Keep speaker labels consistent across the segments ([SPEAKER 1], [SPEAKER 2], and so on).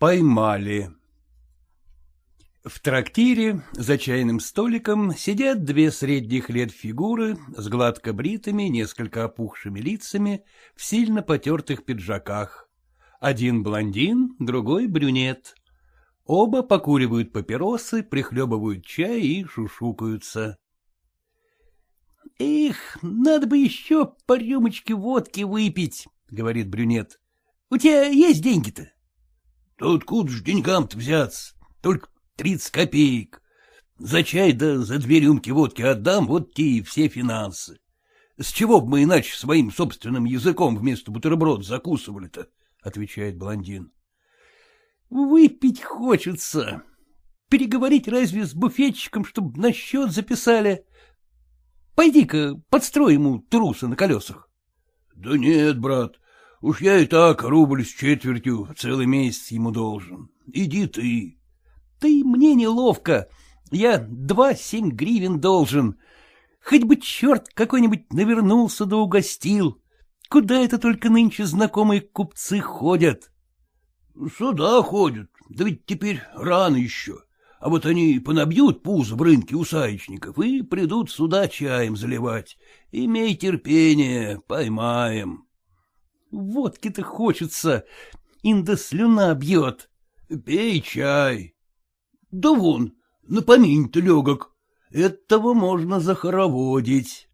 [SPEAKER 1] Поймали. В трактире за чайным столиком сидят две средних лет фигуры с гладко бритыми, несколько опухшими лицами, в сильно потертых пиджаках. Один блондин, другой брюнет. Оба покуривают папиросы, прихлебывают чай и шушукаются. — Эх, надо бы еще по рюмочке водки выпить, — говорит брюнет. — У тебя есть деньги-то? — Да откуда ж деньгам-то взяться? Только тридцать копеек. За чай да за две рюмки водки отдам, вот те и все финансы. С чего бы мы иначе своим собственным языком вместо бутерброд закусывали-то? — отвечает блондин. — Выпить хочется. Переговорить разве с буфетчиком, чтобы на счет записали? Пойди-ка, подстрой ему трусы на колесах. — Да нет, брат, уж я и так рубль с четвертью целый месяц ему должен. Иди ты. Ты мне неловко. Я два семь гривен должен. Хоть бы черт какой-нибудь навернулся да угостил. Куда это только нынче знакомые купцы ходят? — Сюда ходят, да ведь теперь рано еще. А вот они понабьют пуз в рынке у саечников и придут сюда чаем заливать. Имей терпение, поймаем. Водки-то хочется, инда слюна бьет. Пей чай. Да вон, на поминь-то легок. Этого можно захороводить.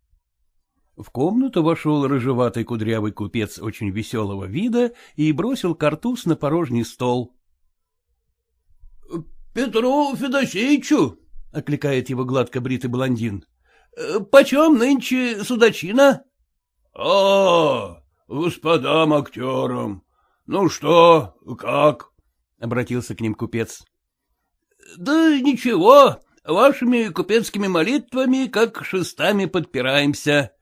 [SPEAKER 1] В комнату вошел рыжеватый кудрявый купец очень веселого вида и бросил картуз на порожний стол. — Петру Федосеевичу, — окликает его гладко бритый блондин, — почем нынче судачина? — А, господам актерам. Ну что, как? — обратился к ним купец. — Да ничего, вашими купецкими молитвами, как шестами подпираемся.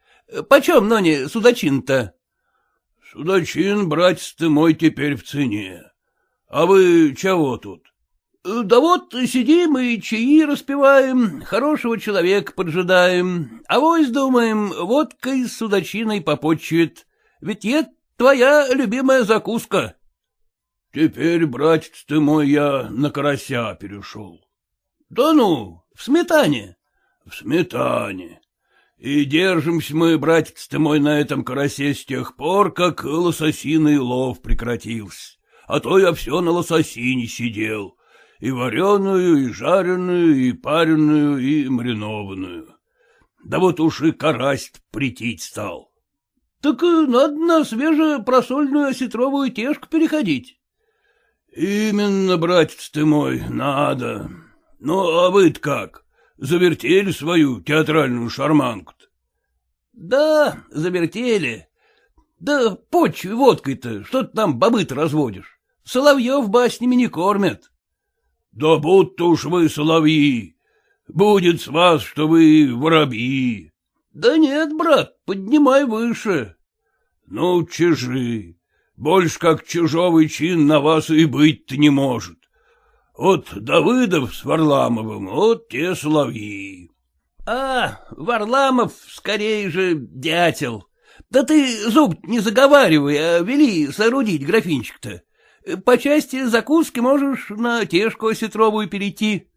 [SPEAKER 1] Почем, Нони, судачин-то? — Судачин, братец ты мой, теперь в цене. А вы чего тут? — Да вот сидим и чаи распиваем, хорошего человека поджидаем, а вось думаем, водкой с судачиной попотчует. Ведь это твоя любимая закуска. — Теперь, братец ты мой, я на карася перешел. — Да ну, в сметане. — В сметане. И держимся мы, братец ты мой, на этом карасе с тех пор, как лососиный лов прекратился. А то я все на лососине сидел. И вареную, и жареную, и пареную, и маринованную. Да вот уж и карась притить стал. — Так надо на свежепросольную осетровую тешку переходить. — Именно, братец ты мой, надо. Ну, а вы-то как? Завертели свою театральную шарманку-то? — Да, завертели. Да почвы водкой-то, что ты там бобы-то разводишь? Соловьев баснями не кормят. — Да будто уж вы соловьи. Будет с вас, что вы воробьи. — Да нет, брат, поднимай выше. — Ну, чижи. Больше как чужовый чин на вас и быть-то не может. Вот Давыдов с Варламовым, вот те соловьи. — А, Варламов скорее же дятел. Да ты зуб не заговаривай, а вели соорудить графинчик-то. По части закуски можешь на тешку осетровую перейти. —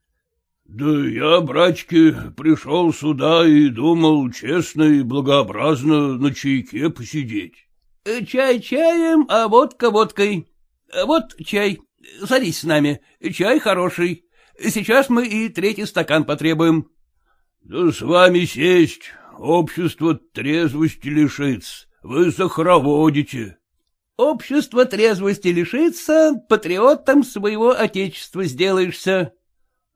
[SPEAKER 1] Да я, братчики, пришел сюда и думал честно и благообразно на чайке посидеть. — Чай чаем, а водка водкой. Вот чай. Садись с нами, чай хороший. Сейчас мы и третий стакан потребуем. — Да с вами сесть, общество трезвости лишится, вы захороводите. — Общество трезвости лишится, патриотом своего отечества сделаешься. —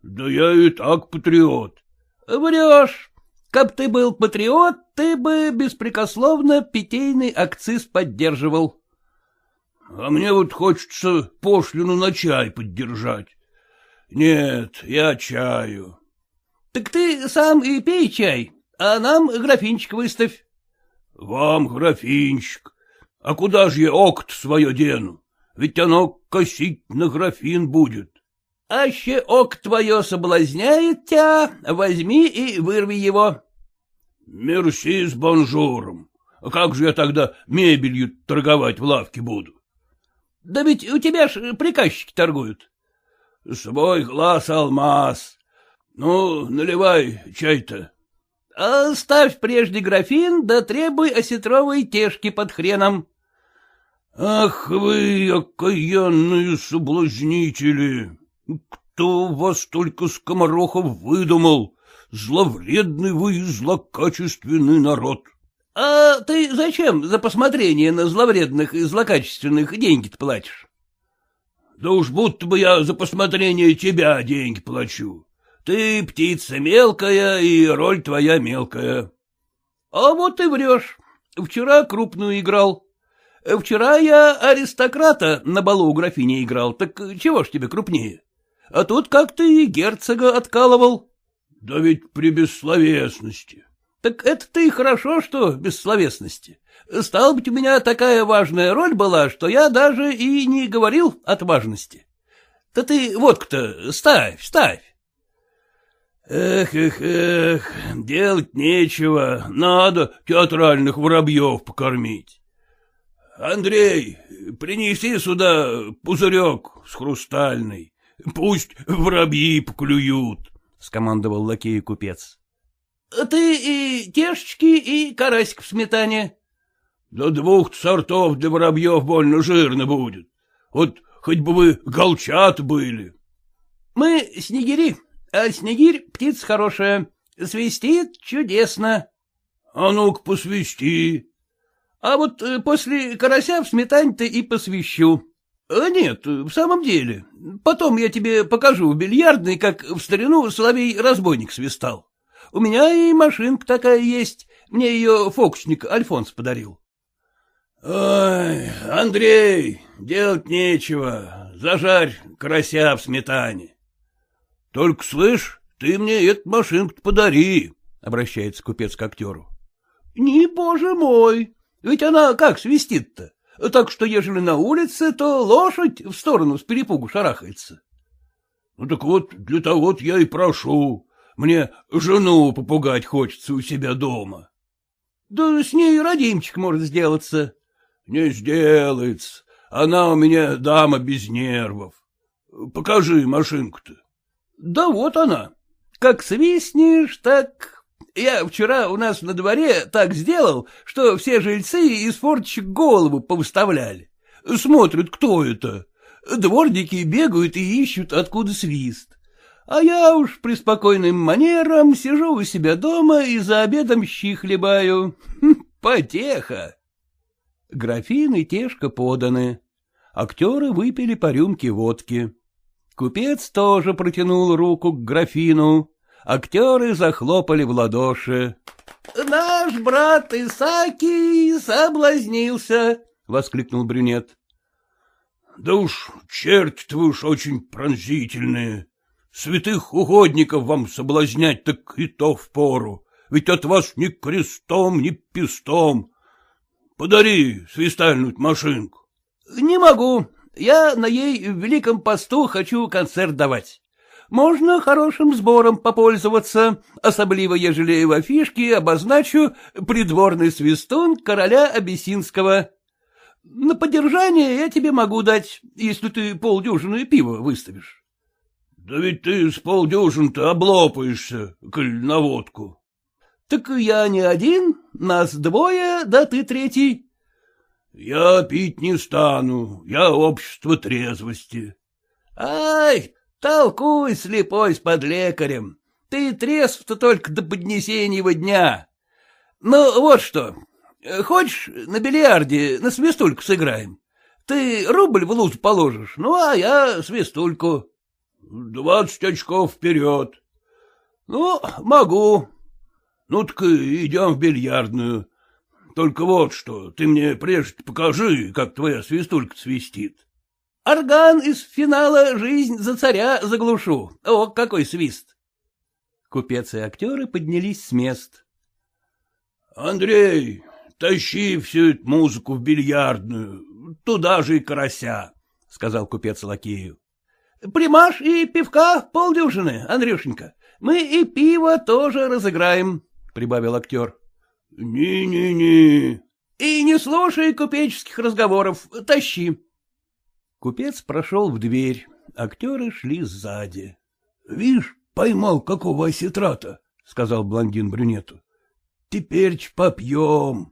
[SPEAKER 1] Да я и так патриот. — Врешь. Каб ты был патриот, ты бы беспрекословно питейный акциз поддерживал. А мне вот хочется пошлину на чай поддержать. Нет, я чаю. — Так ты сам и пей чай, а нам графинчик выставь. — Вам графинчик. А куда же я окт свое дену? Ведь оно косить на графин будет. — Аще ок твое соблазняет тебя, возьми и вырви его. — Мерси с бонжуром. А как же я тогда мебелью торговать в лавке буду? Да ведь у тебя ж приказчики торгуют. — Свой глаз алмаз. Ну, наливай чай-то. — А ставь прежде графин, да требуй осетровой тешки под хреном. — Ах вы, окаянные соблазнители! Кто вас только скоморохов выдумал? Зловредный вы и злокачественный народ. — А ты зачем за посмотрение на зловредных и злокачественных деньги-то платишь? — Да уж будто бы я за посмотрение тебя деньги плачу. Ты птица мелкая, и роль твоя мелкая. — А вот и врешь. Вчера крупную играл. Вчера я аристократа на балу у графини играл, так чего ж тебе крупнее? А тут как ты и герцога откалывал. — Да ведь при бессловесности. — Так это-то и хорошо, что бессловесности. Стал быть, у меня такая важная роль была, что я даже и не говорил от важности. Да ты водку-то ставь, ставь. Эх, эх, эх, делать нечего, надо театральных воробьев покормить. Андрей, принеси сюда пузырек с хрустальной, пусть воробьи поклюют, — скомандовал лакей купец. — Ты и тешечки, и карасик в сметане. — До двух сортов для воробьев больно жирно будет. Вот хоть бы вы голчат были. — Мы снегири, а снегирь — птица хорошая, свистит чудесно. — А ну-ка посвисти. — А вот э, после карася в сметане-то и посвищу. А нет, в самом деле. Потом я тебе покажу в бильярдной, как в старину соловей-разбойник свистал. У меня и машинка такая есть. Мне ее фокусник Альфонс подарил. — Ой, Андрей, делать нечего. Зажарь карася в сметане. — Только, слышь, ты мне эту машинку подари, — обращается купец к актеру. — Не, боже мой, ведь она как свистит-то? Так что, ежели на улице, то лошадь в сторону с перепугу шарахается. — Ну так вот, для того-то я и прошу. Мне жену попугать хочется у себя дома. — Да с ней родимчик может сделаться. — Не сделается. Она у меня дама без нервов. Покажи машинку-то. — Да вот она. Как свистнешь, так... Я вчера у нас на дворе так сделал, что все жильцы из форточек голову повыставляли. Смотрят, кто это. Дворники бегают и ищут, откуда свист. А я уж преспокойным манером сижу у себя дома и за обедом щи хлебаю. Хм, потеха. Графин и поданы. Актеры выпили по рюмке водки. Купец тоже протянул руку к графину. Актеры захлопали в ладоши. — Наш брат Исаки соблазнился, — воскликнул брюнет. — Да уж, черти-то уж очень пронзительные, Святых угодников вам соблазнять так и то в пору, ведь от вас ни крестом, ни пестом. Подари свистальную машинку. — Не могу. Я на ей в Великом посту хочу концерт давать. Можно хорошим сбором попользоваться, особливо ежели в афишке обозначу придворный свистун короля Абиссинского. На поддержание я тебе могу дать, если ты полдюжины пива выставишь. Да ведь ты с полдюжин-то облопаешься, коль на водку. — Так я не один, нас двое, да ты третий. — Я пить не стану, я общество трезвости. — Ай, толкуй, слепой, с подлекарем. Ты трезв-то только до поднесеньего дня. Ну, вот что, хочешь, на бильярде на свистульку сыграем? Ты рубль в луз положишь, ну, а я свистульку. Двадцать очков вперед. Ну, могу. Ну так идем в бильярдную. Только вот что, ты мне прежде покажи, как твоя свистулька свистит. Орган из финала «Жизнь за царя» заглушу. О, какой свист! Купец и актеры поднялись с мест. — Андрей, тащи всю эту музыку в бильярдную, туда же и карася, — сказал купец лакею. — Примаш и пивка полдюжины, Андрюшенька. Мы и пиво тоже разыграем, — прибавил актер. Не, не, не. И не слушай купеческих разговоров, тащи. Купец прошел в дверь, актеры шли сзади. — Вишь, поймал какого осетрата, — сказал блондин брюнету. — Теперь попьем.